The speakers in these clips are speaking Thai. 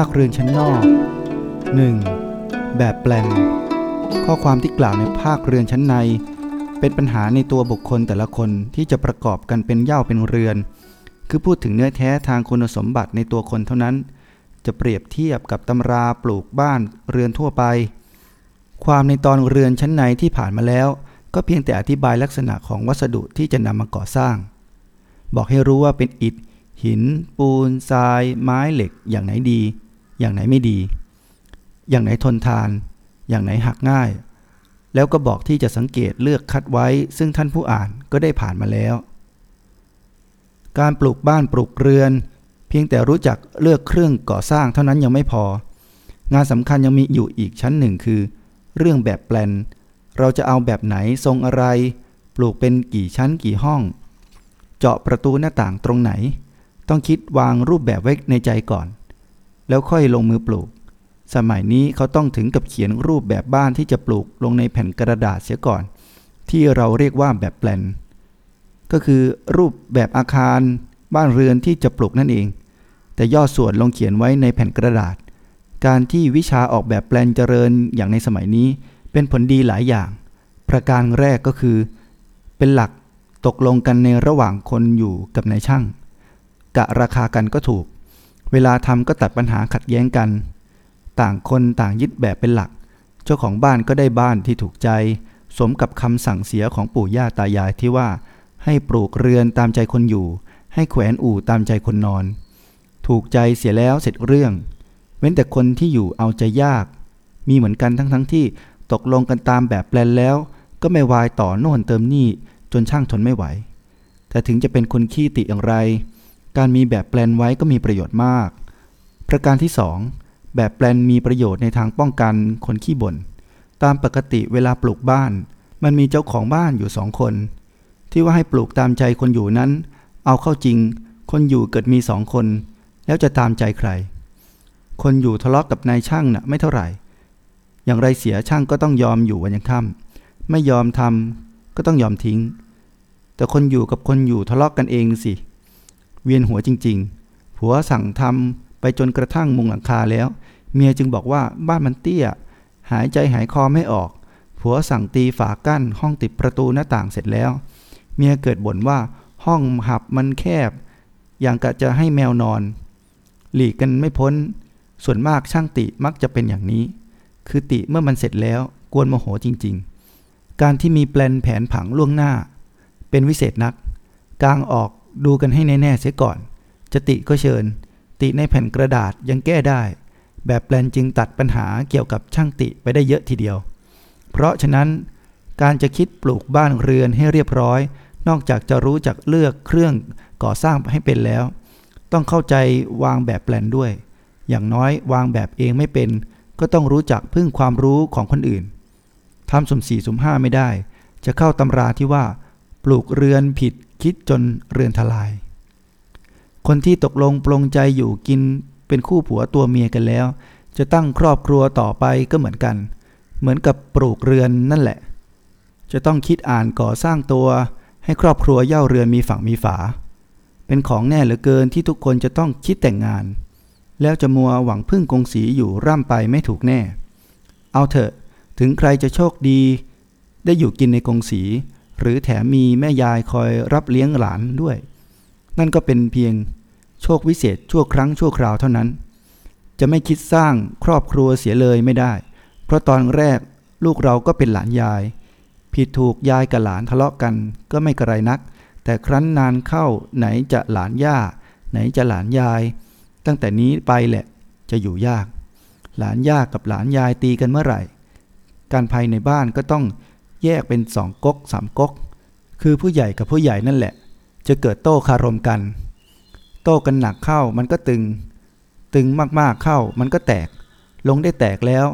าคเรือนชั้นนอก 1. แบบแปลนข้อความที่กล่าวในภาคเรือนชั้นใน เป็นปัญหาในตัวบุคคลแต่ละคนที่จะประกอบกันเป็นเย่าเป็นเรือน คือพูดถึงเนื้อแท้ทางคุณสมบัติในตัวคนเท่านั้น จะเปรียบเทียบกับตำราปลูกบ้านเรือนทั่วไป ความในตอนเรือนชั้นในที่ผ่านมาแล้ว ก็เพียงแต่อธิบายลักษณะของวัสดุที่จะนำมาก่อสร้าง บอกให้รู้ว่าเป็นอิฐหิน ปูน ทราย ไม้เหล็กอย่างไหนดี อย่างไหนไม่ดี อย่างไหนทนทาน อย่างไหนหักง่าย แล้วก็บอกที่จะสังเกตเลือกคัดไว้ ซึ่งท่านผู้อ่านก็ได้ผ่านมาแล้ว การปลูกบ้านปลูกเรือน เพียงแต่รู้จักเลือกเครื่องก่อสร้างเท่านั้นยังไม่พอ งานสำคัญยังมีอยู่อีกชั้นหนึ่งคือ เรื่องแบบแปลน เราจะเอาแบบไหนทรงอะไร ปลูกเป็นกี่ชั้นกี่ห้อง เจาะประตูหน้าต่างตรงไหน ต้องคิดวางรูปแบบไว้ในใจก่อน แล้วค่อยลงมือปลูก สมัยนี้เขาต้องถึงกับเขียนรูปแบบบ้านที่จะปลูกลงในแผ่นกระดาษเสียก่อน ที่เราเรียกว่าแบบแปลน ก็คือรูปแบบอาคารบ้านเรือนที่จะปลูกนั่นเอง แต่ย่อส่วนลงเขียนไว้ในแผ่นกระดาษ การที่วิชาออกแบบแปลนเจริญอย่างในสมัยนี้ เป็นผลดีหลายอย่าง ประการแรกก็คือ เป็นหลักตกลงกันในระหว่างคนอยู่กับนายช่าง กะราคากันก็ถูก เวลาทำก็ตัดปัญหาขัดแย้งกัน ต่างคนต่างยึดแบบเป็นหลัก เจ้าของบ้านก็ได้บ้านที่ถูกใจ สมกับคำสั่งเสียของปู่ย่าตายายที่ว่า ให้ปลูกเรือนตามใจคนอยู่ ให้แขวนอู่ตามใจคนนอน ถูกใจเสียแล้วเสร็จเรื่อง เว้นแต่คนที่อยู่เอาใจยาก มีเหมือนกันทั้งทั้งที่ตกลงกันตามแบบแปลนแล้ว ก็ไม่วายต่อโน่นเติมนี่จนช่างทนไม่ไหว แต่ถึงจะเป็นคนขี้ติอย่างไร การมีแบบแปลนไว้ก็มีประโยชน์มาก ประการที่ 2 แบบแปลนมีประโยชน์ในทางป้องกันคนขี้บ่น ตามปกติเวลาปลูกบ้าน มันมีเจ้าของบ้านอยู่สองคน ที่ว่าให้ปลูกตามใจคนอยู่นั้น เอาเข้าจริง คนอยู่เกิดมีสองคน แล้วจะตามใจใคร คนอยู่ทะเลาะกกับนายช่างนะ่ะไม่เท่าไหร่ อย่างไรเสียช่างก็ต้องยอมอยู่วันยังค่ำไม่ยอมทำก็ต้องยอมทิ้ง แต่คนอยู่กับคนอยู่ทะเลาะกกันเองสิเเวียนหัวจริง ๆ ผัวสั่งทำไปจนกระทั่งมุงหลังคาแล้ว เมียจึงบอกว่าบ้านมันเตี้ย หายใจหายคอไม่ออก ผัวสั่งตีฝากั้นห้องติดประตูหน้าต่างเสร็จแล้ว เมียเกิดบ่นว่าห้องหับมันแคบ อย่างกะจะให้แมวนอน หลีกกันไม่พ้น ส่วนมากช่างติมักจะเป็นอย่างนี้ คือติเมื่อมันเสร็จแล้วกวนโมโหจริง ๆ การที่มีแปลนแผนผังล่วงหน้า เป็นวิเศษนัก กลางออก ดูกันให้แน่ๆเสียก่อน จะติก็เชิญ ติในแผ่นกระดาษยังแก้ได้ แบบแปลนจึงตัดปัญหาเกี่ยวกับช่างติไปได้เยอะทีเดียว เพราะฉะนั้นการจะคิดปลูกบ้านเรือนให้เรียบร้อย นอกจากจะรู้จักเลือกเครื่องก่อสร้างให้เป็นแล้ว ต้องเข้าใจวางแบบแปลนด้วย อย่างน้อยวางแบบเองไม่เป็น ก็ต้องรู้จักพึ่งความรู้ของคนอื่นทำสมสี่สมห้าไม่ได้ จะเข้าตำราที่ว่า ปลูกเรือนผิด คิดจนเรือนทลาย คนที่ตกลงปลงใจอยู่กินเป็นคู่ผัวตัวเมียกันแล้ว จะตั้งครอบครัวต่อไปก็เหมือนกัน เหมือนกับปลูกเรือนนั่นแหละ จะต้องคิดอ่านก่อสร้างตัวให้ครอบครัวเย่าเรือนมีฝั่งมีฝา เป็นของแน่เหลือเกินที่ทุกคนจะต้องคิดแต่งงาน แล้วจะมัวหวังพึ่งกงสีอยู่ร่ำไปไม่ถูกแน่ เอาเถอะ ถึงใครจะโชคดี ได้อยู่กินในกงสี หรือแถมมีแม่ยายคอยรับเลี้ยงหลานด้วย นั่นก็เป็นเพียงโชควิเศษชั่วครั้งชั่วคราวเท่านั้น จะไม่คิดสร้างครอบครัวเสียเลยไม่ได้ เพราะตอนแรกลูกเราก็เป็นหลานยาย ผิดถูกยายกับหลานทะเลาะกันก็ไม่กระไรนัก แต่ครั้นนานเข้าไหนจะหลานย่า ไหนจะหลานยาย ตั้งแต่นี้ไปแหละจะอยู่ยาก หลานย่ากับหลานยายตีกันเมื่อไหร่ การภายในบ้านก็ต้อง แยกเป็นสองก๊กสามก๊ก คือผู้ใหญ่กับผู้ใหญ่นั่นแหละ จะเกิดโต้คารมกัน โต้กันหนักเข้ามันก็ตึง ตึงมากๆเข้ามันก็แตก ลงได้แตกแล้ว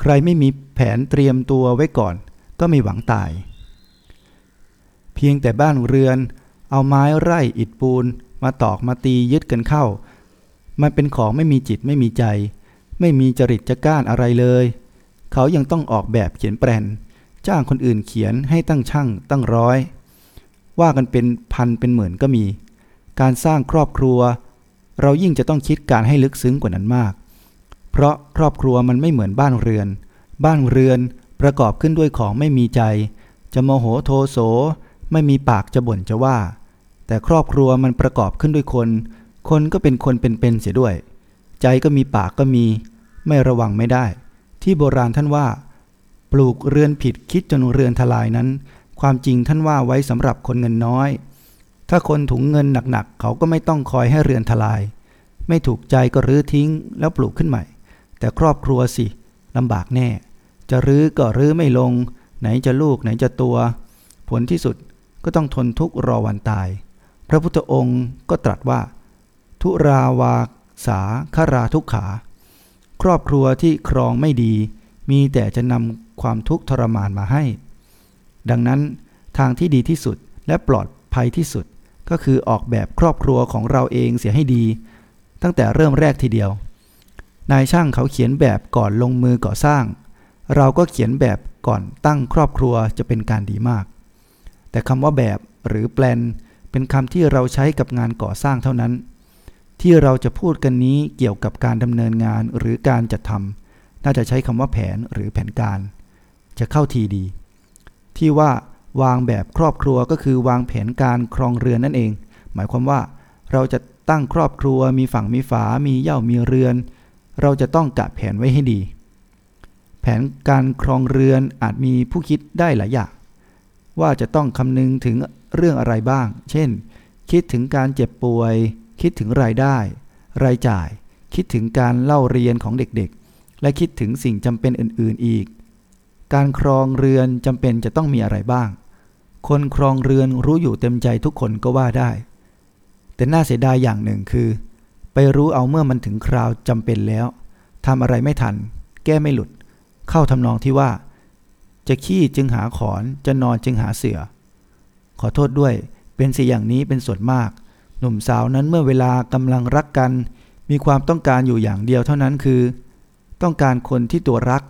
ใครไม่มีแผนเตรียมตัวไว้ก่อน ก็ไม่หวังตาย เพียงแต่บ้านเรือน เอาไม้ไร่อิฐปูน มาตอกมาตียึดกันเข้า มันเป็นของไม่มีจิตไม่มีใจ ไม่มีจริตจะก้านอะไรเลย เขายังต้องออกแบบเขียนแปลน จ้างคนอื่นเขียนให้ตั้งช่างตั้งร้อย ว่ากันเป็นพันเป็นหมื่นก็มี การสร้างครอบครัว เรายิ่งจะต้องคิดการให้ลึกซึ้งกว่านั้นมาก เพราะครอบครัวมันไม่เหมือนบ้านเรือน บ้านเรือนประกอบขึ้นด้วยของไม่มีใจ จะโมโหโทโสไม่มีปากจะบ่นจะว่า แต่ครอบครัวมันประกอบขึ้นด้วยคน คนก็เป็นคนเป็นๆเสียด้วย ใจก็มีปากก็มี ไม่ระวังไม่ได้ ที่โบราณท่านว่า ปลูกเรือนผิดคิดจนเรือนทลายนั้น ความจริงท่านว่าไว้สำหรับคนเงินน้อย ถ้าคนถุงเงินหนักๆ เขาก็ไม่ต้องคอยให้เรือนทลาย ไม่ถูกใจก็รื้อทิ้งแล้วปลูกขึ้นใหม่ แต่ครอบครัวสิลำบากแน่ จะรื้อก็รื้อไม่ลง ไหนจะลูกไหนจะตัว ผลที่สุดก็ต้องทนทุกข์รอวันตาย พระพุทธองค์ก็ตรัสว่า ทุราวาสาคราทุกขา ครอบครัวที่ครองไม่ดี มีแต่จะนำ ความทุกข์ทรมานมาให้ ดังนั้นทางที่ดีที่สุดและปลอดภัยที่สุด ก็คือออกแบบครอบครัวของเราเองเสียให้ดี ตั้งแต่เริ่มแรกทีเดียว นายช่างเขาเขียนแบบก่อนลงมือก่อสร้าง เราก็เขียนแบบก่อนตั้งครอบครัวจะเป็นการดีมาก แต่คำว่าแบบหรือแปลนเป็นคำที่เราใช้กับงานก่อสร้างเท่านั้น ที่เราจะพูดกันนี้เกี่ยวกับการดำเนินงานหรือการจัดทำน่าจะใช้คำว่าแผนหรือแผนการ จะเข้าทีดี ที่ว่าวางแบบครอบครัวก็คือวางแผนการครองเรือนนั่นเอง หมายความว่าเราจะตั้งครอบครัวมีฝั่งมีฝา มีเย่ามีเรือน เราจะต้องกะแผนไว้ให้ดี แผนการครองเรือนอาจมีผู้คิดได้หลายอย่างว่าจะต้องคำนึงถึงเรื่องอะไรบ้าง เช่น คิดถึงการเจ็บป่วย คิดถึงรายได้ รายจ่าย คิดถึงการเล่าเรียนของเด็กๆ และคิดถึงสิ่งจำเป็นอื่นๆอีก การครองเรือนจำเป็นจะต้องมีอะไรบ้าง คนครองเรือนรู้อยู่เต็มใจทุกคนก็ว่าได้ แต่น่าเสียดายอย่างหนึ่งคือ ไปรู้เอาเมื่อมันถึงคราวจำเป็นแล้วทำอะไรไม่ทัน แก้ไม่หลุด เข้าทำนองที่ว่า จะขี้จึงหาขอนจะนอนจึงหาเสือ ขอโทษด้วยเป็นสิ่งอย่างนี้เป็นส่วนมาก หนุ่มสาวนั้นเมื่อเวลากำลังรักกัน มีความต้องการอยู่อย่างเดียวเท่านั้นคือ ต้องการคนที่ตัวรัก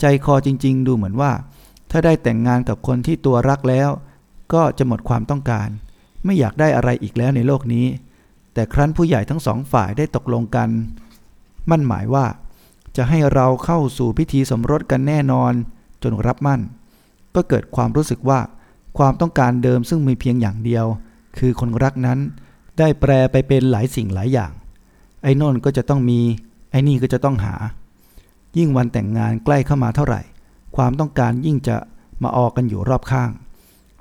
ใจคอจริง ๆ ดูเหมือนว่า ถ้าได้แต่งงานกับคนที่ตัวรักแล้ว ก็จะหมดความต้องการ ไม่อยากได้อะไรอีกแล้วในโลกนี้ แต่ครั้นผู้ใหญ่ทั้งสองฝ่ายได้ตกลงกัน มั่นหมายว่า จะให้เราเข้าสู่พิธีสมรสกันแน่นอนจนรับมั่น ก็เกิดความรู้สึกว่า ความต้องการเดิมซึ่งมีเพียงอย่างเดียว คือคนรักนั้น ได้แปลไปเป็นหลายสิ่งหลายอย่าง ไอ้นนก็จะต้องมี ไอ้นี่ก็จะต้องหา ยิ่งวันแต่งงานใกล้เข้ามาเท่าไหร่ ความต้องการยิ่งจะมาออกกันอยู่รอบข้าง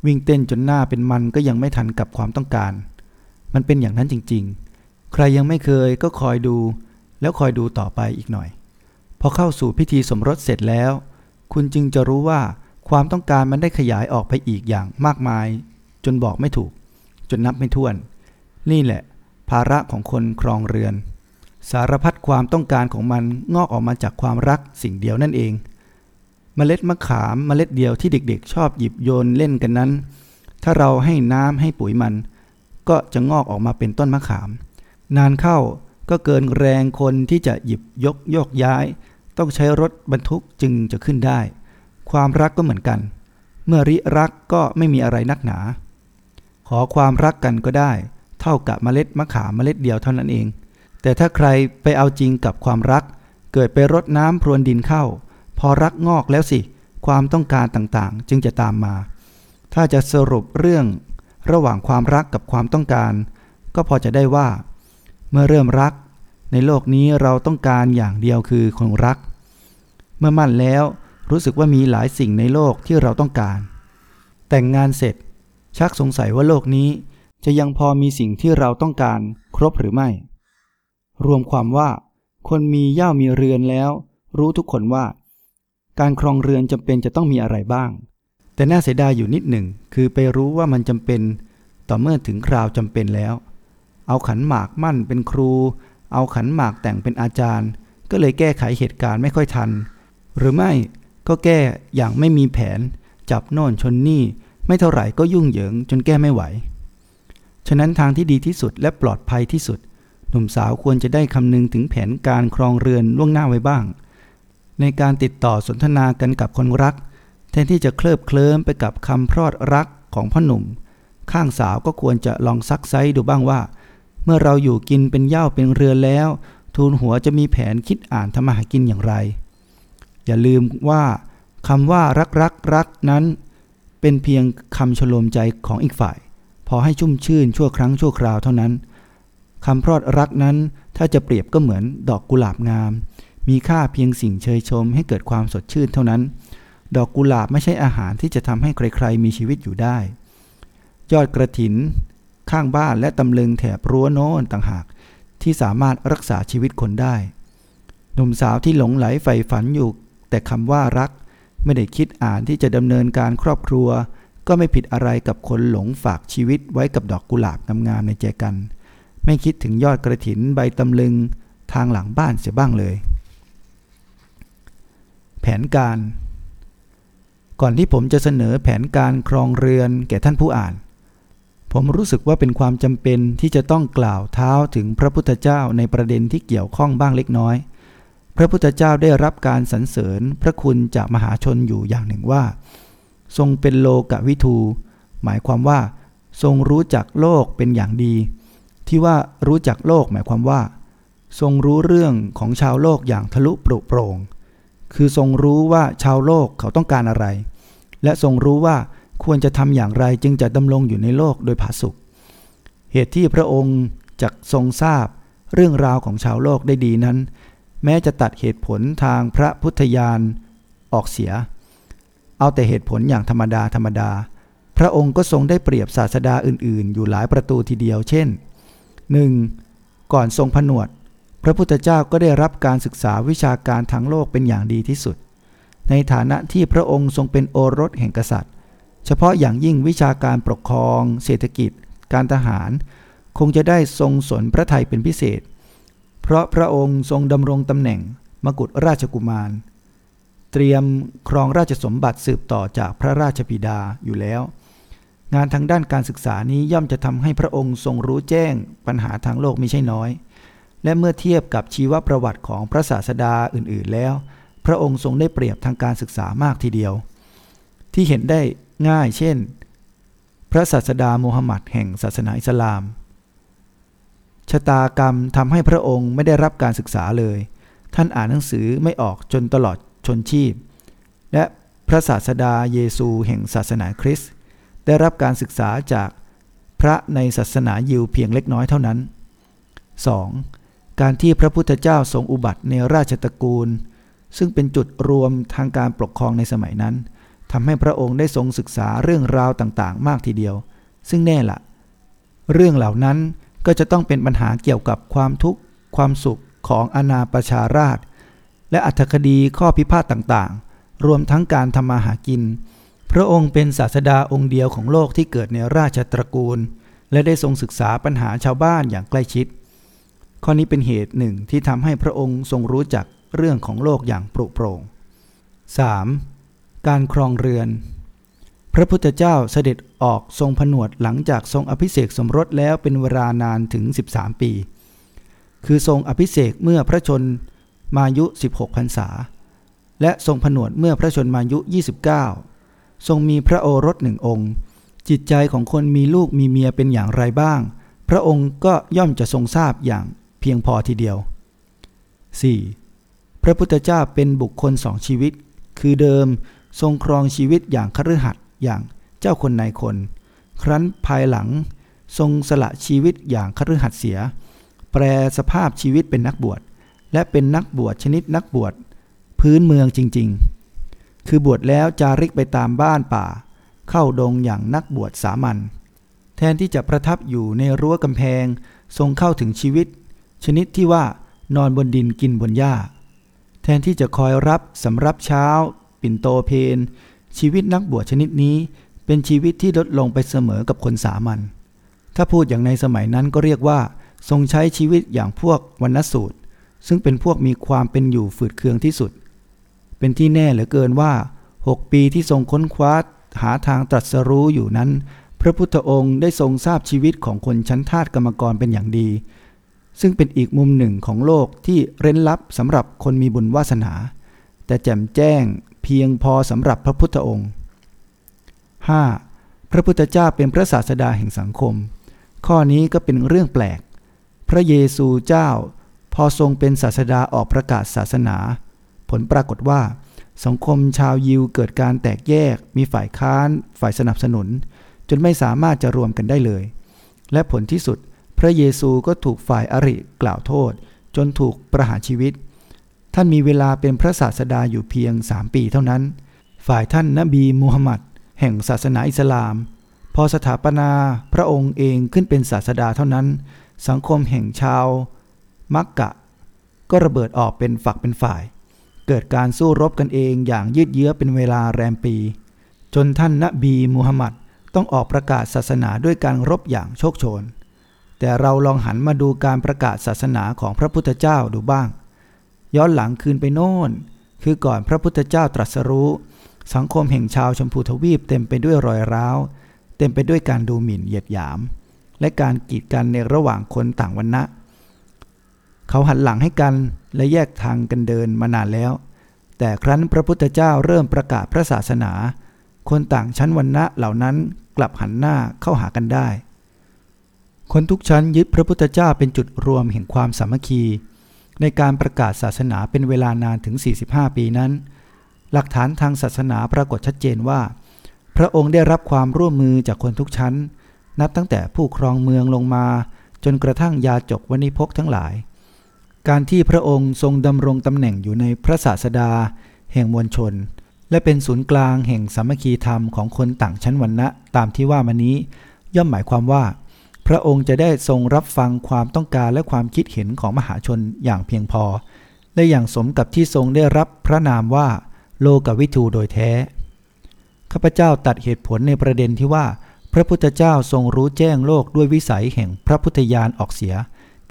วิ่งเต้นจนหน้าเป็นมันก็ยังไม่ทันกับความต้องการ มันเป็นอย่างนั้นจริงๆ ใครยังไม่เคยก็คอยดู แล้วคอยดูต่อไปอีกหน่อย พอเข้าสู่พิธีสมรสเสร็จแล้ว คุณจึงจะรู้ว่าความต้องการมันได้ขยายออกไปอีกอย่างมากมาย จนบอกไม่ถูก จนนับไม่ถ้วน นี่แหละ ภาระของคนครองเรือน สารพัดความต้องการของมันงอกออกมาจากความรักสิ่งเดียวนั่นเองเมล็ดมะขามเมล็ดเดียวที่เด็กๆ ชอบหยิบโยนเล่นกันนั้น ถ้าเราให้น้ำให้ปุ๋ยมัน ก็จะงอกออกมาเป็นต้นมะขาม นานเข้าก็เกินแรงคนที่จะหยิบยกโยกย้าย ต้องใช้รถบรรทุกจึงจะขึ้นได้ ความรักก็เหมือนกัน เมื่อริรักก็ไม่มีอะไรนักหนา ขอความรักกันก็ได้ เท่ากับเมล็ดมะขามเมล็ดเดียวเท่านั้นเอง แต่ถ้าใครไปเอาจริงกับความรัก เกิดไปรดน้ำพรวนดินเข้า พอรักงอกแล้วสิ ความต้องการต่างๆ จึงจะตามมา ถ้าจะสรุปเรื่องระหว่างความรักกับความต้องการ ก็พอจะได้ว่า เมื่อเริ่มรัก ในโลกนี้เราต้องการอย่างเดียวคือคนรัก เมื่อมั่นแล้วรู้สึกว่ามีหลายสิ่งในโลกที่เราต้องการ แต่งงานเสร็จ ชักสงสัยว่าโลกนี้จะยังพอมีสิ่งที่เราต้องการครบหรือไม่ รวมความว่า คนมีย่ามีเรือนแล้ว รู้ทุกคนว่า การครองเรือนจำเป็นจะต้องมีอะไรบ้าง แต่น่าเสียดายอยู่นิดหนึ่ง คือไปรู้ว่ามันจำเป็น ต่อเมื่อถึงคราวจำเป็นแล้ว เอาขันหมากมั่นเป็นครู เอาขันหมากแต่งเป็นอาจารย์ ก็เลยแก้ไขเหตุการณ์ไม่ค่อยทัน หรือไม่ก็แก้อย่างไม่มีแผน จับโน่นชนนี่ ไม่เท่าไหร่ก็ยุ่งเหยิงจนแก้ไม่ไหว ฉะนั้นทางที่ดีที่สุดและปลอดภัยที่สุด หนุ่มสาวควรจะได้คำนึงถึงแผนการครองเรือนล่วงหน้าไว้บ้าง ในการติดต่อสนทนากันกับคนรัก แทนที่จะเคลิบเคลิ้มไปกับคำพรอดรักของพ่อหนุ่ม ข้างสาวก็ควรจะลองซักไซดูบ้างว่า เมื่อเราอยู่กินเป็นเย่าเป็นเรือนแล้ว ทูลหัวจะมีแผนคิดอ่านทำมาหากินอย่างไร อย่าลืมว่าคำว่ารักรักรักนั้น เป็นเพียงคำชโลมใจของอีกฝ่าย พอให้ชุ่มชื่นชั่วครั้งชั่วคราวเท่านั้น คำพรอดรักนั้น ถ้าจะเปรียบก็เหมือนดอกกุหลาบงาม มีค่าเพียงสิ่งเชยชมให้เกิดความสดชื่นเท่านั้น ดอกกุหลาบไม่ใช่อาหารที่จะทำให้ใครๆมีชีวิตอยู่ได้ ยอดกระถิน ข้างบ้านและตำลึงแถบรั้วโน้นต่างหาก ที่สามารถรักษาชีวิตคนได้ หนุ่มสาวที่หลงไหลใฝ่ฝันอยู่ แต่คำว่ารัก ไม่ได้คิดอ่านที่จะดำเนินการครอบครัว ก็ไม่ผิดอะไรกับคนหลงฝากชีวิตไว้กับดอกกุหลาบงามๆในใจกัน ไม่คิดถึงยอดกระถินใบตำลึงทางหลังบ้านเสียบ้างเลย แผนการ ก่อนที่ผมจะเสนอแผนการครองเรือนแก่ท่านผู้อ่าน ผมรู้สึกว่าเป็นความจำเป็นที่จะต้องกล่าวเท้าถึงพระพุทธเจ้าในประเด็นที่เกี่ยวข้องบ้างเล็กน้อย พระพุทธเจ้าได้รับการสรรเสริญพระคุณจากมหาชนอยู่อย่างหนึ่งว่า ทรงเป็นโลกวิทูหมายความว่า ทรงรู้จักโลกเป็นอย่างดี ที่ว่ารู้จักโลกหมายความว่า ทรงรู้เรื่องของชาวโลกอย่างทะลุปรุโปร่งคือทรงรู้ว่าชาวโลกเขาต้องการอะไร และทรงรู้ว่าควรจะทำอย่างไรจึงจะดำรงอยู่ในโลกโดยผาสุกเหตุที่พระองค์จักทรงทราบเรื่องราวของชาวโลกได้ดีนั้น แม้จะตัดเหตุผลทางพระพุทธญาณออกเสีย เอาแต่เหตุผลอย่างธรรมดาธรรมดา พระองค์ก็ทรงได้เปรียบศาสดาอื่นๆ อยู่หลายประตูทีเดียว เช่น หนึ่งก่อนทรงผนวด พระพุทธเจ้าก็ได้รับการศึกษาวิชาการทางโลกเป็นอย่างดีที่สุด ในฐานะที่พระองค์ทรงเป็นโอรสแห่งกษัตริย์ เฉพาะอย่างยิ่งวิชาการปกครอง เศรษฐกิจ การทหาร คงจะได้ทรงสนพระไทยเป็นพิเศษ เพราะพระองค์ทรงดำรงตำแหน่งมกุฎราชกุมาร เตรียมครองราชสมบัติสืบต่อจากพระราชบิดาอยู่แล้ว งานทางด้านการศึกษานี้ย่อมจะทำให้พระองค์ทรงรู้แจ้งปัญหาทางโลกไม่ใช่น้อย และเมื่อเทียบกับชีวประวัติของพระศาสดาอื่นๆแล้ว พระองค์ทรงได้เปรียบทางการศึกษามากทีเดียว ที่เห็นได้ง่ายเช่น พระศาสดาโมฮัมหมัดแห่งศาสนาอิสลาม ชะตากรรมทำให้พระองค์ไม่ได้รับการศึกษาเลย ท่านอ่านหนังสือไม่ออกจนตลอดชนชีพ และพระศาสดาเยซูแห่งศาสนาคริสต์ ได้รับการศึกษาจากพระในศาสนายิวเพียงเล็กน้อยเท่านั้น 2. การที่พระพุทธเจ้าทรงอุบัติในราชตระกูล ซึ่งเป็นจุดรวมทางการปกครองในสมัยนั้นทำให้พระองค์ได้ทรงศึกษาเรื่องราวต่างๆ มากทีเดียว ซึ่งแน่ละ เรื่องเหล่านั้นก็จะต้องเป็นปัญหาเกี่ยวกับความทุกข์ความสุขของอนาประชาราช และอัธคดีข้อพิพาทต่างๆ รวมทั้งการทำมาหากิน พระองค์เป็นศาสดาองค์เดียวของโลกที่เกิดในราชตระกูล และได้ทรงศึกษาปัญหาชาวบ้านอย่างใกล้ชิด ข้อนี้เป็นเหตุหนึ่งที่ทำให้พระองค์ทรงรู้จักเรื่องของโลกอย่างปรุโปร่ง 3. การครองเรือน พระพุทธเจ้าเสด็จออกทรงผนวดหลังจากทรงอภิเษกสมรสแล้วเป็นเวลานานถึง 13 ปี คือทรงอภิเษกเมื่อพระชนมายุ 16พรรษา และทรงผนวดเมื่อพระชนมายุ 29 ทรงมีพระโอรสหนึ่งองค์ จิตใจของคนมีลูกมีเมียเป็นอย่างไรบ้าง พระองค์ก็ย่อมจะทรงทราบอย่างเพียงพอทีเดียว 4. พระพุทธเจ้าเป็นบุคคลสองชีวิต คือเดิมทรงครองชีวิตอย่างคฤหัสถ์อย่างเจ้าคนนายคน ครั้นภายหลังทรงสละชีวิตอย่างคฤหัสถ์เสีย แปลสภาพชีวิตเป็นนักบวช และเป็นนักบวชชนิดนักบวช พื้นเมืองจริง ๆ คือบวชแล้วจาริกไปตามบ้านป่า เข้าดงอย่างนักบวชสามัญแทนที่จะประทับอยู่ในรั้วกำแพง ทรงเข้าถึงชีวิต ชนิดที่ว่านอนบนดินกินบนหญ้า แทนที่จะคอยรับสำรับเช้า ปิ่นโตเพนชีวิตนักบวชชนิดนี้ เป็นชีวิตที่ลดลงไปเสมอกับคนสามัญถ้าพูดอย่างในสมัยนั้นก็เรียกว่า ทรงใช้ชีวิตอย่างพวกวรรณสูตร ซึ่งเป็นพวกมีความเป็นอยู่ฝืดเคืองที่สุด เป็นที่แน่เหลือเกินว่า 6 ปีที่ทรงค้นคว้าหาทางตรัสรู้อยู่นั้น พระพุทธองค์ได้ทรงทราบชีวิตของคนชั้นทาสกรรมกรเป็นอย่างดี ซึ่งเป็นอีกมุมหนึ่งของโลกที่เร้นลับสำหรับคนมีบุญวาสนา แต่แจ่มแจ้งเพียงพอสำหรับพระพุทธองค์ 5. พระพุทธเจ้าเป็นพระศาสดาแห่งสังคม ข้อนี้ก็เป็นเรื่องแปลก พระเยซูเจ้าพพอทรงเป็นศาสดาออกประกาศศาสนา ผลปรากฏว่า สังคมชาวยิวเกิดการแตกแยก มีฝ่ายค้าน ฝ่ายสนับสนุน จนไม่สามารถจะรวมกันได้เลย และผลที่สุด พระเยซูก็ถูกฝ่ายอริกล่าวโทษ จนถูกประหารชีวิต ท่านมีเวลาเป็นพระศาสดาอยู่เพียงสามปีเท่านั้น ฝ่ายท่านนบีมูฮัมหมัดแห่งศาสนาอิสลาม พอสถาปนาพระองค์เองขึ้นเป็นศาสดาเท่านั้น สังคมแห่งชาวมักกะ ก็ระเบิดออกเป็นฝักเป็นฝ่าย เกิดการสู้รบกันเองอย่างยืดเยื้อเป็นเวลาแรมปี จนท่านนบีมูฮัมหมัดต้องออกประกาศศาสนาด้วยการรบอย่างโชคโชน แต่เราลองหันมาดูการประกาศศาสนาของพระพุทธเจ้าดูบ้าง ย้อนหลังคืนไปโน่น คือก่อนพระพุทธเจ้าตรัสรู้ สังคมแห่งชาวชมพูทวีปเต็มไปด้วยรอยร้าว เต็มไปด้วยการดูหมิ่นเหยียดหยาม และการกีดกันในระหว่างคนต่างวรรณะ เขาหันหลังให้กันและแยกทางกันเดินมานานแล้ว แต่ครั้นพระพุทธเจ้าเริ่มประกาศพระศาสนา คนต่างชั้นวรรณะเหล่านั้นกลับหันหน้าเข้าหากันได้ คนทุกชั้นยึดพระพุทธเจ้าเป็นจุดรวมแห่งความสามัคคี ในการประกาศศาสนาเป็นเวลานานถึง 45 ปีนั้น หลักฐานทางศาสนาปรากฏชัดเจนว่า พระองค์ได้รับความร่วมมือจากคนทุกชั้น นับตั้งแต่ผู้ครองเมืองลงมาจนกระทั่งยาจกวณิพกทั้งหลาย การที่พระองค์ทรงดำรงตำแหน่งอยู่ในพระศาสดา แห่งมวลชน และเป็นศูนย์กลางแห่งสามัคคีธรรมของคนต่างชั้นวรรณะตามที่ว่ามานี้ ย่อมหมายความว่า พระองค์จะได้ทรงรับฟังความต้องการและความคิดเห็นของมหาชนอย่างเพียงพอ และอย่างสมกับที่ทรงได้รับพระนามว่า โลกวิทูโดยแท้ข้าพเจ้าตัดเหตุผลในประเด็นที่ว่า พระพุทธเจ้าทรงรู้แจ้งโลกด้วยวิสัยแห่งพระพุทธญาณออกเสีย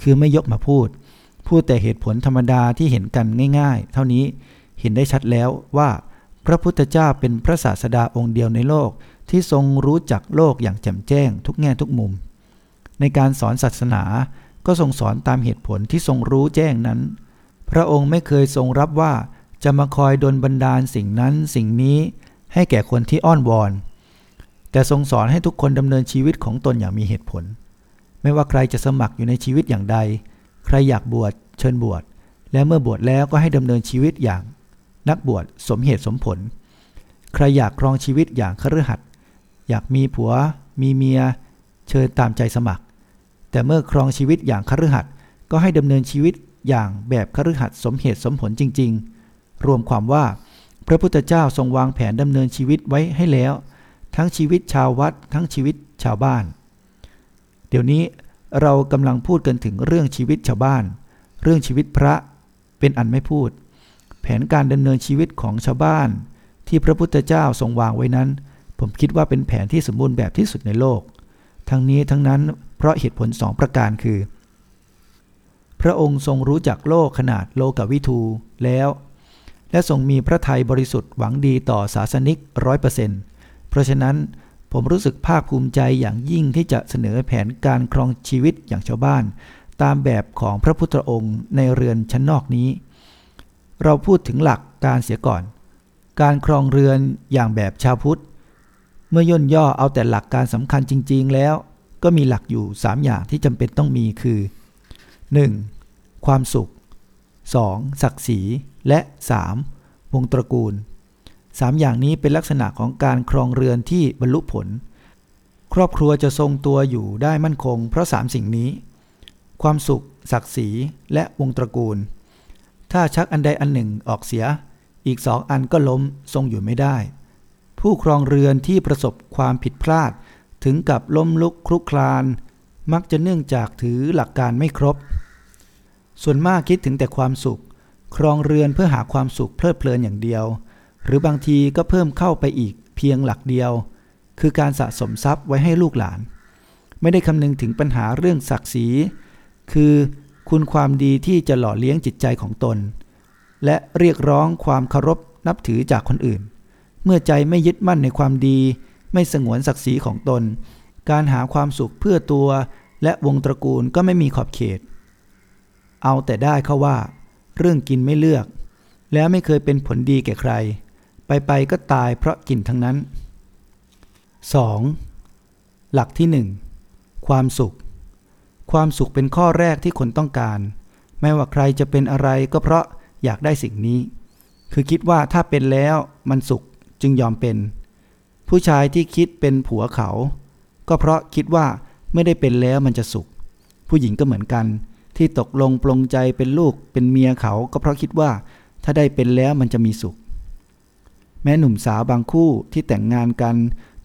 คือไม่ยกมาพูด พูดแต่เหตุผลธรรมดาที่เห็นกันง่ายๆ เท่านี้เห็นได้ชัดแล้วว่า พระพุทธเจ้าเป็นพระศาสดาองค์เดียวในโลกที่ทรงรู้จักโลกอย่างแจ่มแจ้งทุกแง่ทุกมุม ในการสอนศาสนาก็ทรงสอนตามเหตุผลที่ทรงรู้แจ้งนั้น พระองค์ไม่เคยทรงรับว่าจะมาคอยดลบันดาลสิ่งนั้นสิ่งนี้ให้แก่คนที่อ้อนวอน แต่ทรงสอนให้ทุกคนดำเนินชีวิตของตนอย่างมีเหตุผล ไม่ว่าใครจะสมัครอยู่ในชีวิตอย่างใด ใครอยากบวชเชิญบวช และเมื่อบวชแล้วก็ให้ดำเนินชีวิตอย่างนักบวชสมเหตุสมผล ใครอยากครองชีวิตอย่างคฤหัสถ์อยากมีผัว มีเมีย เชิญตามใจสมัคร แต่เมื่อครองชีวิตอย่างคฤหัสถ์ก็ให้ดำเนินชีวิตอย่างแบบคฤหัสถ์สมเหตุสมผลจริง ๆ รวมความว่าพระพุทธเจ้าทรงวางแผนดำเนินชีวิตไว้ให้แล้ว ทั้งชีวิตชาววัด ทั้งชีวิตชาวบ้าน เดี๋ยวนี้ เรากำลังพูดกันถึงเรื่องชีวิตชาวบ้าน เรื่องชีวิตพระเป็นอันไม่พูด แผนการดำเนินชีวิตของชาวบ้าน ที่พระพุทธเจ้าทรงวางไว้นั้น ผมคิดว่าเป็นแผนที่สมบูรณ์แบบที่สุดในโลก ทั้งนี้ทั้งนั้นเพราะเหตุผลสองประการคือ พระองค์ทรงรู้จักโลกขนาดโลกวิทูแล้ว และทรงมีพระทัยบริสุทธิ์หวังดีต่อศาสนิกร้อยเปอร์เซ็นต์เพราะฉะนั้น ผมรู้สึกภาคภูมิใจอย่างยิ่งที่จะเสนอแผนการครองชีวิตอย่างชาวบ้าน ตามแบบของพระพุทธองค์ในเรือนชั้นนอกนี้ เราพูดถึงหลักการเสียก่อน การครองเรือนอย่างแบบชาวพุทธ เมื่อย่นย่อเอาแต่หลักการสำคัญจริง ๆ แล้ว ก็มีหลักอยู่ 3 อย่างที่จำเป็นต้องมีคือ 1. ความสุข 2. ศักดิ์ศรีและ 3. วงตระกูล สามอย่างนี้เป็นลักษณะของการครองเรือนที่บรรลุผล ครอบครัวจะทรงตัวอยู่ได้มั่นคง เพราะสามสิ่งนี้ ความสุข ศักดิ์ศรีและวงตระกูล ถ้าชักอันใดอันหนึ่งออกเสีย อีกสองอันก็ล้มทรงอยู่ไม่ได้ ผู้ครองเรือนที่ประสบความผิดพลาดถึงกับล้มลุกคลุกคลาน มักจะเนื่องจากถือหลักการไม่ครบ ส่วนมากคิดถึงแต่ความสุข ครองเรือนเพื่อหาความสุขเพลิดเพลินอย่างเดียว หรือบางทีก็เพิ่มเข้าไปอีกเพียงหลักเดียว คือการสะสมทรัพย์ไว้ให้ลูกหลาน ไม่ได้คำนึงถึงปัญหาเรื่องศักดิ์ศรี คือคุณความดีที่จะหล่อเลี้ยงจิตใจของตน และเรียกร้องความเคารพนับถือจากคนอื่น เมื่อใจไม่ยึดมั่นในความดี ไม่สงวนศักดิ์ศรีของตน การหาความสุขเพื่อตัว และวงตระกูลก็ไม่มีขอบเขต เอาแต่ได้เขาว่า เรื่องกินไม่เลือก แล้วไม่เคยเป็นผลดีแก่ใคร ไปไปก็ตายเพราะกินทั้งนั้น 2. หลักที่ 1 ความสุข ความสุขเป็นข้อแรกที่คนต้องการ ไม่ว่าใครจะเป็นอะไรก็เพราะอยากได้สิ่งนี้ คือคิดว่าถ้าเป็นแล้วมันสุขจึงยอมเป็น ผู้ชายที่คิดเป็นผัวเขา ก็เพราะคิดว่าไม่ได้เป็นแล้วมันจะสุข ผู้หญิงก็เหมือนกัน ที่ตกลงปลงใจเป็นลูกเป็นเมียเขาก็เพราะคิดว่า ถ้าได้เป็นแล้วมันจะมีสุข แม้หนุ่มสาวบางคู่ที่แต่งงานกัน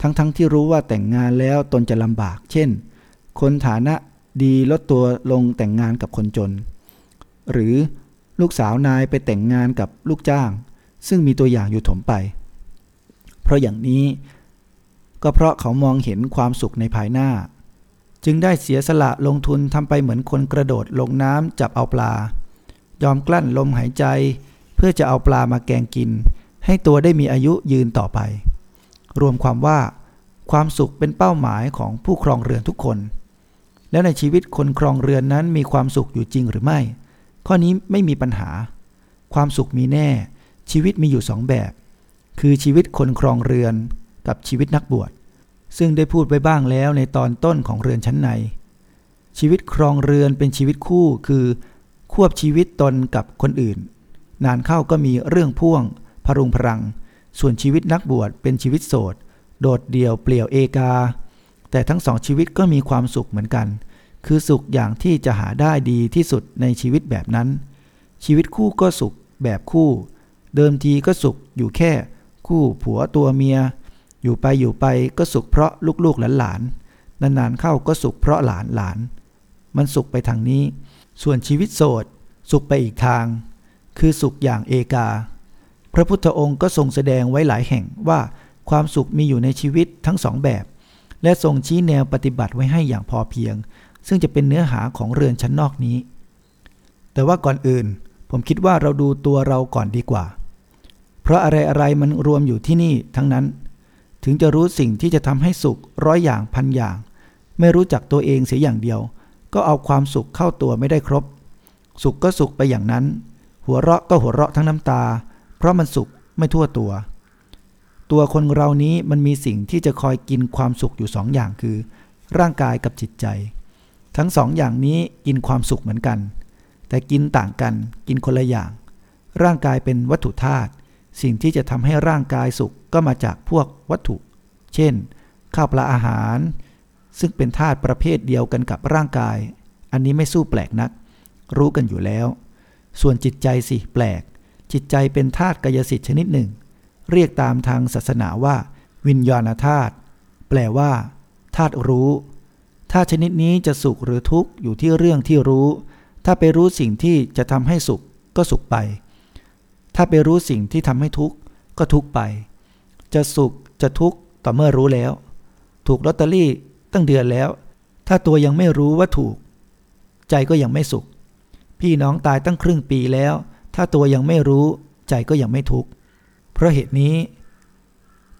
ทั้งๆทที่รู้ว่าแต่งงานแล้วตนจะลำบาก เช่น คนฐานะดีลดตัวลงแต่งงานกับคนจน หรือลูกสาวนายไปแต่งงานกับลูกจ้าง ซึ่งมีตัวอย่างอยู่ถมไป เพราะอย่างนี้ ก็เพราะเขามองเห็นความสุขในภายหน้า จึงได้เสียสละลงทุนทำไปเหมือนคนกระโดดลงน้ำจับเอาปลา ยอมกลั้นลมหายใจ เพื่อจะเอาปลามาแกงกิน ให้ตัวได้มีอายุยืนต่อไป รวมความว่า ความสุขเป็นเป้าหมายของผู้ครองเรือนทุกคน แล้วในชีวิตคนครองเรือนนั้นมีความสุขอยู่จริงหรือไม่ ข้อนี้ไม่มีปัญหา ความสุขมีแน่ ชีวิตมีอยู่สองแบบ คือชีวิตคนครองเรือนกับชีวิตนักบวช ซึ่งได้พูดไปบ้างแล้วในตอนต้นของเรือนชั้นใน ชีวิตครองเรือนเป็นชีวิตคู่คือ ควบชีวิตตนกับคนอื่น นานเข้าก็มีเรื่องพ่วง พรุงพรัง ส่วนชีวิตนักบวชเป็นชีวิตโสด โดดเดี่ยวเปลี่ยวเอกา แต่ทั้งสองชีวิตก็มีความสุขเหมือนกัน คือสุขอย่างที่จะหาได้ดีที่สุดในชีวิตแบบนั้น ชีวิตคู่ก็สุขแบบคู่ เดิมทีก็สุขอยู่แค่ คู่ผัวตัวเมีย อยู่ไปอยู่ไปก็สุขเพราะลูกๆหลานๆนานๆเข้าก็สุขเพราะหลานหลานมันสุขไปทางนี้ ส่วนชีวิตโสด สุขไปอีกทาง คือสุขอย่างเอกา พระพุทธองค์ก็ทรงแสดงไว้หลายแห่งว่าความสุขมีอยู่ในชีวิตทั้งสองแบบ และทรงชี้แนวปฏิบัติไว้ให้อย่างพอเพียง ซึ่งจะเป็นเนื้อหาของเรือนชั้นนอกนี้ แต่ว่าก่อนอื่น ผมคิดว่าเราดูตัวเราก่อนดีกว่า เพราะอะไรอะไรมันรวมอยู่ที่นี่ทั้งนั้น ถึงจะรู้สิ่งที่จะทำให้สุขร้อยอย่างพันอย่าง ไม่รู้จักตัวเองเสียอย่างเดียว ก็เอาความสุขเข้าตัวไม่ได้ครบ สุขก็สุขไปอย่างนั้น หัวเราะก็หัวเราะทั้งน้ำตา เพราะมันสุขไม่ทั่วตัว ตัวคนเรานี้มันมีสิ่งที่จะคอยกินความสุขอยู่สองอย่างคือ ร่างกายกับจิตใจ ทั้งสองอย่างนี้กินความสุขเหมือนกัน แต่กินต่างกันกินคนละอย่าง ร่างกายเป็นวัตถุธาตุสิ่งที่จะทำให้ร่างกายสุขก็มาจากพวกวัตถุ เช่น ข้าวปลาอาหาร ซึ่งเป็นธาตุประเภทเดียวกันกับร่างกาย อันนี้ไม่สู้แปลกนัก รู้กันอยู่แล้ว ส่วนจิตใจสิแปลก จิตใจเป็นธาตุกายสิทธิ์ชนิดหนึ่ง เรียกตามทางศาสนาว่า วิญญาณธาตุแปลว่าธาตุรู้ถ้าชนิดนี้จะสุขหรือทุกข์อยู่ที่เรื่องที่รู้ ถ้าไปรู้สิ่งที่จะทำให้สุขก็สุขไป ถ้าไปรู้สิ่งที่ทำให้ทุกข์ก็ทุกข์ไป จะสุขจะทุกข์ต่อเมื่อรู้แล้ว ถูกลอตเตอรี่ตั้งเดือนแล้ว ถ้าตัวยังไม่รู้ว่าถูก ใจก็ยังไม่สุข พี่น้องตายตั้งครึ่งปีแล้ว ถ้าตัวยังไม่รู้ใจก็ยังไม่ทุกข์ เพราะเหตุนี้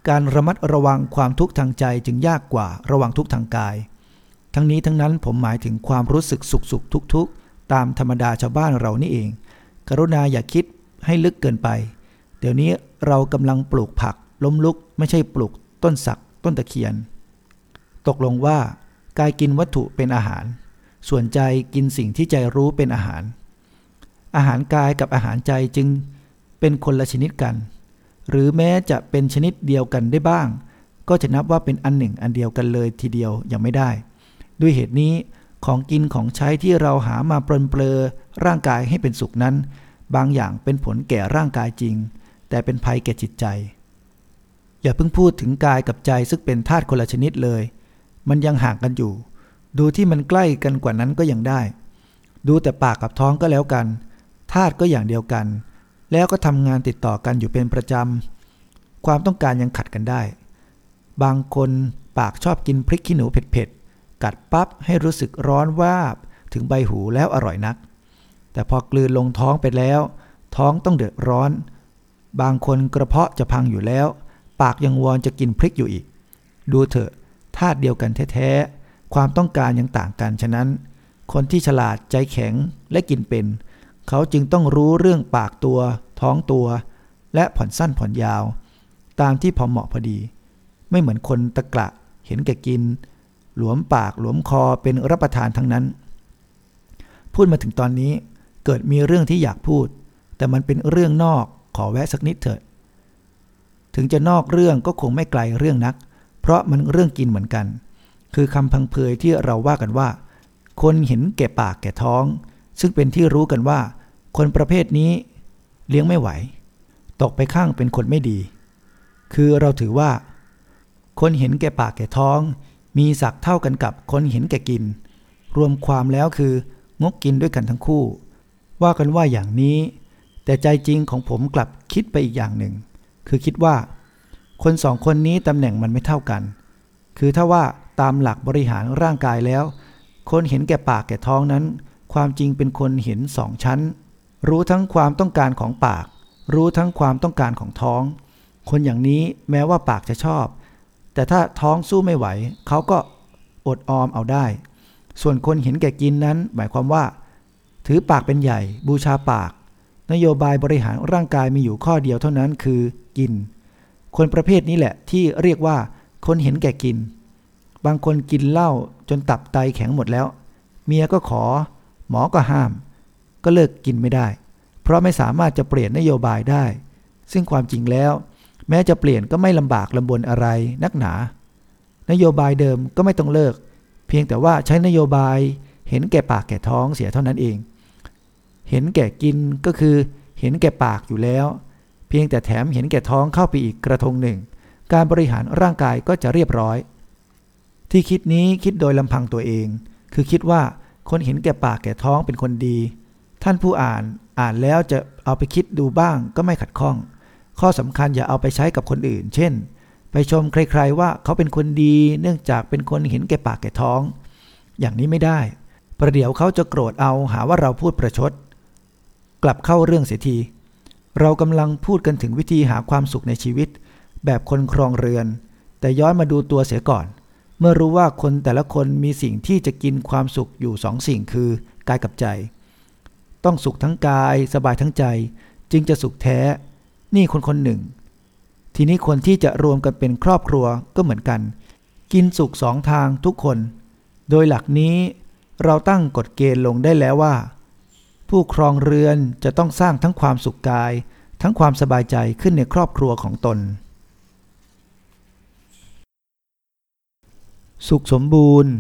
การระมัดระวังความทุกข์ทางใจจึงยากกว่าระวังทุกข์ทางกาย ทั้งนี้ทั้งนั้นผมหมายถึงความรู้สึกสุขสุขทุกทุกตามธรรมดาชาวบ้านเรานี่เอง กรุณาอย่าคิดให้ลึกเกินไป เดี๋ยวนี้เรากำลังปลูกผัก ล้มลุกไม่ใช่ปลูกต้นสักต้นตะเคียน ตกลงว่ากายกินวัตถุเป็นอาหาร ส่วนใจกินสิ่งที่ใจรู้เป็นอาหาร อาหารกายกับอาหารใจจึงเป็นคนละชนิดกัน หรือแม้จะเป็นชนิดเดียวกันได้บ้าง ก็จะนับว่าเป็นอันหนึ่งอันเดียวกันเลยทีเดียวยังไม่ได้ ด้วยเหตุนี้ของกินของใช้ที่เราหามาปลนเปลือร่างกายให้เป็นสุขนั้น บางอย่างเป็นผลแก่ร่างกายจริง แต่เป็นภัยแก่จิตใจ อย่าเพิ่งพูดถึงกายกับใจซึ่งเป็นธาตุคนละชนิดเลย มันยังห่างกันอยู่ ดูที่มันใกล้กันกว่านั้นก็ยังได้ ดูแต่ปากกับท้องก็แล้วกัน ธาตุก็อย่างเดียวกัน แล้วก็ทำงานติดต่อกันอยู่เป็นประจำ ความต้องการยังขัดกันได้ บางคนปากชอบกินพริกขี้หนูเผ็ดๆ กัดปั๊บให้รู้สึกร้อนวาบถึงใบหูแล้วอร่อยนัก แต่พอกลืนลงท้องไปแล้ว ท้องต้องเดือดร้อน บางคนกระเพาะจะพังอยู่แล้ว ปากยังวอนจะกินพริกอยู่อีก ดูเถอะธาตุเดียวกันแท้ๆ ความต้องการยังต่างกันฉะนั้น คนที่ฉลาดใจแข็งและกินเป็น เขาจึงต้องรู้เรื่องปากตัว ท้องตัว และผ่อนสั้นผ่อนยาว ตามที่พอเหมาะพอดี ไม่เหมือนคนตะกละเห็นแก่กิน หลวมปากหลวมคอเป็นรับประทานทั้งนั้น พูดมาถึงตอนนี้เกิดมีเรื่องที่อยากพูด แต่มันเป็นเรื่องนอกขอแวะสักนิดเถิด ถึงจะนอกเรื่องก็คงไม่ไกลเรื่องนัก เพราะมันเรื่องกินเหมือนกัน คือคำพังเพยที่เราว่ากันว่า คนเห็นแก่ปากแก่ท้อง ซึ่งเป็นที่รู้กันว่า คนประเภทนี้เลี้ยงไม่ไหว ตกไปข้างเป็นคนไม่ดี คือเราถือว่า คนเห็นแก่ปากแก่ท้อง มีศักดิ์เท่ากันกับคนเห็นแก่กิน รวมความแล้วคืองกกินด้วยกันทั้งคู่ ว่ากันว่าอย่างนี้ แต่ใจจริงของผมกลับคิดไปอีกอย่างหนึ่ง คือคิดว่า คนสองคนนี้ตำแหน่งมันไม่เท่ากัน คือถ้าว่าตามหลักบริหารร่างกายแล้ว คนเห็นแก่ปากแก่ท้องนั้น ความจริงเป็นคนเห็นสองชั้น รู้ทั้งความต้องการของปาก รู้ทั้งความต้องการของท้อง คนอย่างนี้แม้ว่าปากจะชอบ แต่ถ้าท้องสู้ไม่ไหว เขาก็อดออมเอาได้ ส่วนคนเห็นแก่กินนั้น หมายความว่า ถือปากเป็นใหญ่ บูชาปาก นโยบายบริหารร่างกายมีอยู่ข้อเดียวเท่านั้นคือกิน คนประเภทนี้แหละที่เรียกว่า คนเห็นแก่กิน บางคนกินเหล้าจนตับไตแข็งหมดแล้ว เมียก็ขอ หมอก็ห้าม ก็เลิกกินไม่ได้ เพราะไม่สามารถจะเปลี่ยนนโยบายได้ ซึ่งความจริงแล้ว แม้จะเปลี่ยนก็ไม่ลำบากลำบนอะไรนักหนา นโยบายเดิมก็ไม่ต้องเลิก เพียงแต่ว่าใช้นโยบายเห็นแก่ปากแก่ท้องเสียเท่านั้นเอง เห็นแก่กินก็คือเห็นแก่ปากอยู่แล้ว เพียงแต่แถมเห็นแก่ท้องเข้าไปอีกกระทงหนึ่ง การบริหารร่างกายก็จะเรียบร้อย ที่คิดนี้คิดโดยลำพังตัวเอง คือคิดว่า คนเห็นแก่ปากแก่ท้องเป็นคนดี ท่านผู้อ่านอ่านแล้วจะเอาไปคิดดูบ้างก็ไม่ขัดข้อง ข้อสำคัญอย่าเอาไปใช้กับคนอื่น เช่น ไปชมใครๆว่าเขาเป็นคนดี เนื่องจากเป็นคนเห็นแก่ปากแก่ท้อง อย่างนี้ไม่ได้ ประเดี๋ยวเขาจะโกรธเอาหาว่าเราพูดประชด กลับเข้าเรื่องเสียที เรากำลังพูดกันถึงวิธีหาความสุขในชีวิต แบบคนครองเรือน แต่ย้อนมาดูตัวเสียก่อน เมื่อรู้ว่าคนแต่ละคนมีสิ่งที่จะกินความสุขอยู่สองสิ่งคือกายกับใจ ต้องสุขทั้งกายสบายทั้งใจ จึงจะสุขแท้ นี่คนคนหนึ่ง ทีนี้คนที่จะรวมกันเป็นครอบครัวก็เหมือนกัน กินสุขสองทางทุกคน โดยหลักนี้เราตั้งกฎเกณฑ์ลงได้แล้วว่า ผู้ครองเรือนจะต้องสร้างทั้งความสุขกาย ทั้งความสบายใจขึ้นในครอบครัวของตน สุขสมบูรณ์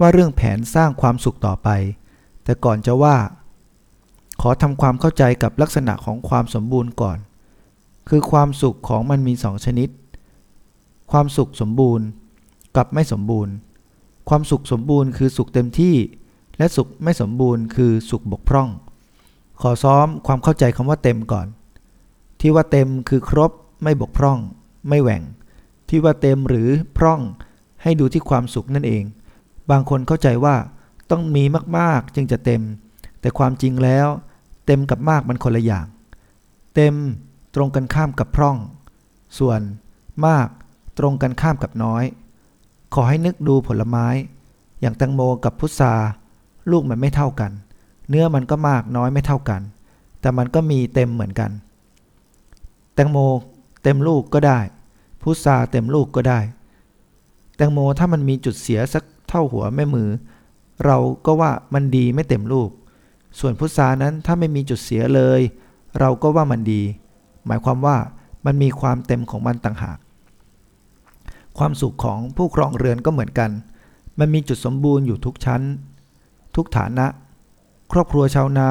ว่าเรื่องแผนสร้างความสุขต่อไป แต่ก่อนจะว่า ขอทำความเข้าใจกับลักษณะของความสมบูรณ์ก่อน คือความสุขของมันมีสองชนิด ความสุขสมบูรณ์กับไม่สมบูรณ์ ความสุขสมบูรณ์คือสุขเต็มที่ และสุขไม่สมบูรณ์คือสุขบกพร่อง ขอซ้อมความเข้าใจคำว่าเต็มก่อน ที่ว่าเต็มคือครบไม่บกพร่อง ไม่แหว่ง ที่ว่าเต็มหรือพร่อง ให้ดูที่ความสุขนั่นเอง บางคนเข้าใจว่าต้องมีมากๆจึงจะเต็ม แต่ความจริงแล้ว เต็มกับมากมันคนละอย่าง เต็มตรงกันข้ามกับพร่อง ส่วนมากตรงกันข้ามกับน้อย ขอให้นึกดูผลไม้ อย่างแตงโมกับพุทราลูกมันไม่เท่ากัน เนื้อมันก็มากน้อยไม่เท่ากัน แต่มันก็มีเต็มเหมือนกัน แตงโมเต็มลูกก็ได้ พุทราเต็มลูกก็ได้ งโมถ้ามันมีจุดเสียสักเท่าหัวแม่มือ เราก็ว่ามันดีไม่เต็มลูก ส่วนพุทรานั้นถ้าไม่มีจุดเสียเลย เราก็ว่ามันดี หมายความว่ามันมีความเต็มของมันต่างหาก ความสุขของผู้ครองเรือนก็เหมือนกัน มันมีจุดสมบูรณ์อยู่ทุกชั้น ทุกฐานะ ครอบครัวชาวนา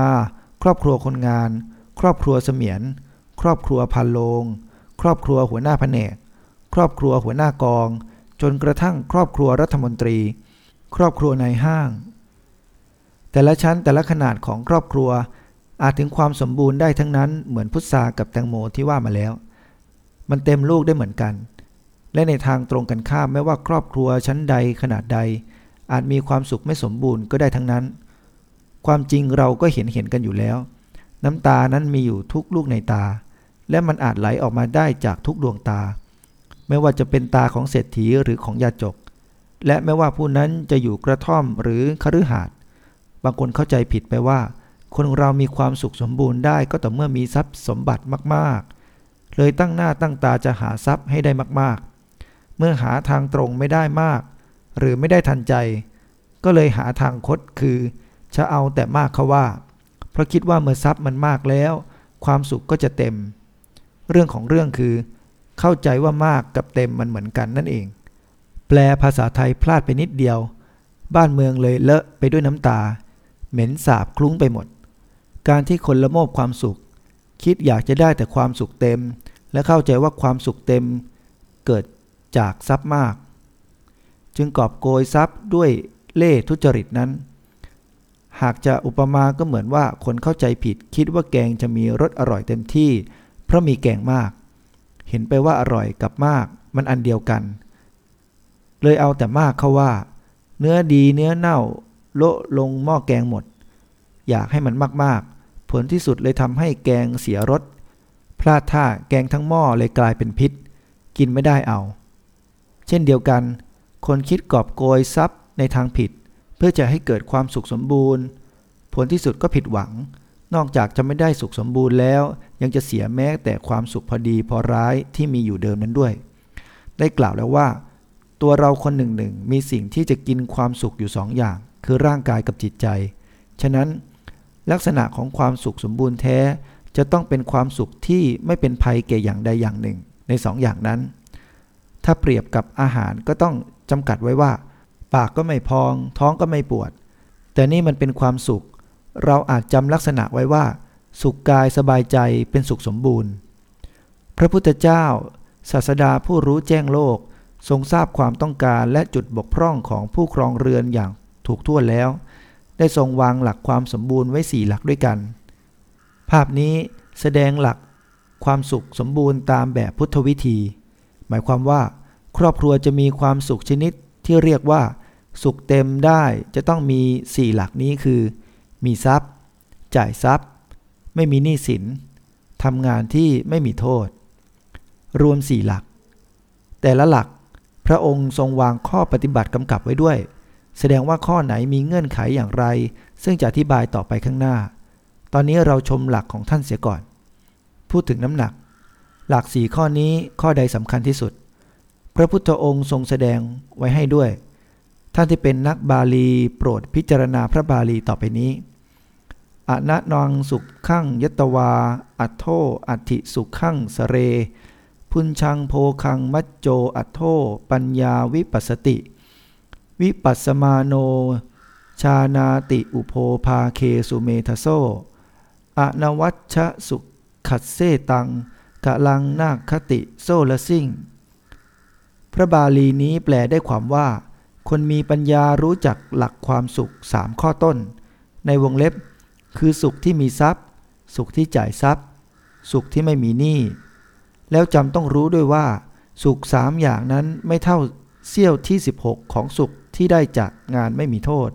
ครอบครัวคนงาน ครอบครัวเสมียน ครอบครัวพันโลง ครอบครัวหัวหน้าแผนก ครอบครัวหัวหน้ากอง จนกระทั่งครอบครัวรัฐมนตรี ครอบครัวในห้าง แต่ละชั้นแต่ละขนาดของครอบครัว อาจถึงความสมบูรณ์ได้ทั้งนั้นเหมือนพุทรากับแตงโมที่ว่ามาแล้ว มันเต็มลูกได้เหมือนกัน และในทางตรงกันข้ามไม่ว่าครอบครัวชั้นใดขนาดใด อาจมีความสุขไม่สมบูรณ์ก็ได้ทั้งนั้น ความจริงเราก็เห็นเห็นกันอยู่แล้ว น้ำตานั้นมีอยู่ทุกลูกในตา และมันอาจไหลออกมาได้จากทุกดวงตา ไม่ว่าจะเป็นตาของเศรษฐีหรือของยาจก และไม่ว่าผู้นั้นจะอยู่กระท่อมหรือคฤหาสน์บางคนเข้าใจผิดไปว่า คนเรามีความสุขสมบูรณ์ได้ก็ต่อเมื่อมีทรัพย์สมบัติมากๆ เลยตั้งหน้าตั้งตาจะหาทรัพย์ให้ได้มากๆ เมื่อหาทางตรงไม่ได้มาก หรือไม่ได้ทันใจ ก็เลยหาทางคดคือ จะเอาแต่มากเขาว่า เพราะคิดว่าเมื่อทรัพย์มันมากแล้ว ความสุขก็จะเต็ม เรื่องของเรื่องคือ เข้าใจว่ามากกับเต็มมันเหมือนกันนั่นเอง แปลภาษาไทยพลาดไปนิดเดียว บ้านเมืองเลยเลอะไปด้วยน้ำตา เหม็นสาบคลุ้งไปหมด การที่คนละโมบความสุข คิดอยากจะได้แต่ความสุขเต็ม และเข้าใจว่าความสุขเต็ม เกิดจากทรัพย์มาก จึงกอบโกยทรัพย์ด้วยเล่ทุจริตนั้น หากจะอุปมาก็เหมือนว่าคนเข้าใจผิดคิดว่าแกงจะมีรสอร่อยเต็มที่ เพราะมีแกงมาก เห็นไปว่าอร่อยกับมากมันอันเดียวกัน เลยเอาแต่มากเข้าว่า เนื้อดีเนื้อเน่าโละลงหม้อแกงหมด อยากให้มันมากๆ ผลที่สุดเลยทำให้แกงเสียรสพลาดท่าแกงทั้งหม้อเลยกลายเป็นพิษ กินไม่ได้เอา เช่นเดียวกัน คนคิดกอบโกยทรัพย์ในทางผิด เพื่อจะให้เกิดความสุขสมบูรณ์ ผลที่สุดก็ผิดหวัง นอกจากจะไม่ได้สุขสมบูรณ์แล้ว ยังจะเสียแม้แต่ความสุขพอดีพอร้ายที่มีอยู่เดิมนั้นด้วย ได้กล่าวแล้วว่า ตัวเราคนหนึ่งหนึ่งมีสิ่งที่จะกินความสุขอยู่สองอย่าง คือร่างกายกับจิตใจ ฉะนั้น ลักษณะของความสุขสมบูรณ์แท้จะต้องเป็นความสุขที่ไม่เป็นภัยแก่อย่างใดอย่างหนึ่ง ในสองอย่างนั้น ถ้าเปรียบกับอาหารก็ต้องจำกัดไว้ว่า ปากก็ไม่พอง ท้องก็ไม่ปวด แต่นี่มันเป็นความสุข เราอาจจำลักษณะไว้ว่า สุขกายสบายใจเป็นสุขสมบูรณ์ พระพุทธเจ้า ศาสดาผู้รู้แจ้งโลก ทรงทราบความต้องการและจุดบกพร่องของผู้ครองเรือนอย่างถูกทั่วแล้ว ได้ทรงวางหลักความสมบูรณ์ไว้สี่หลักด้วยกัน ภาพนี้แสดงหลักความสุขสมบูรณ์ตามแบบพุทธวิธี หมายความว่า ครอบครัวจะมีความสุขชนิดที่เรียกว่า สุขเต็มได้จะต้องมีสี่หลักนี้คือ มีทรัพย์ จ่ายทรัพย์ ไม่มีหนี้สินทำงานที่ไม่มีโทษ รวมสี่หลัก แต่ละหลักพระองค์ทรงวางข้อปฏิบัติกำกับไว้ด้วย แสดงว่าข้อไหนมีเงื่อนไขอย่างไร ซึ่งจะอธิบายต่อไปข้างหน้า ตอนนี้เราชมหลักของท่านเสียก่อน พูดถึงน้ำหนัก หลักสี่ข้อนี้ข้อใดสำคัญที่สุด พระพุทธองค์ทรงแสดงไว้ให้ด้วย ท่านที่เป็นนักบาลีโปรดพิจารณาพระบาลีต่อไปนี้ อนะนังสุขขังยตวา อัตโทอัติสุขขังสเร พุนชังโพคังมัจโจอัตโท ปัญญาวิปัสติ วิปัสสมาโน ชานาติอุโพภาเคสุเมทโซอนวัชชะสุขัดเซตังกะลังนาคติโซละซิ่ง พระบาลีนี้แปลได้ความว่า คนมีปัญญารู้จักหลักความสุขสามข้อต้น ในวงเล็บ คือสุขที่มีทรัพย์ สุขที่จ่ายทรัพย์ สุขที่ไม่มีหนี้แล้วจำต้องรู้ด้วยว่า สุขสามอย่างนั้นไม่เท่าเสี้ยวที่ 16 ของสุขที่ได้จากงานไม่มีโทษ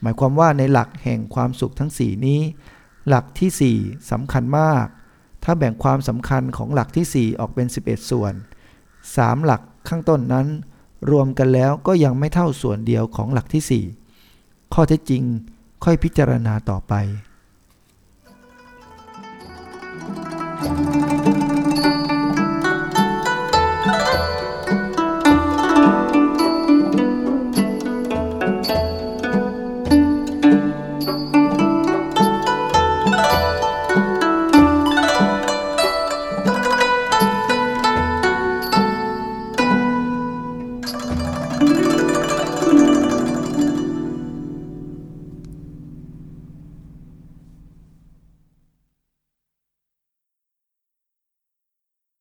หมายความว่าในหลักแห่งความสุขทั้งสี่นี้ หลักที่ 4สำคัญมาก ถ้าแบ่งความสำคัญของหลักที่ 4 ออกเป็น 11 ส่วน 3 หลักข้างต้นนั้น รวมกันแล้วก็ยังไม่เท่าส่วนเดียวของหลักที่ 4 ข้อเท็จจริง ค่อยพิจารณาต่อไป thank you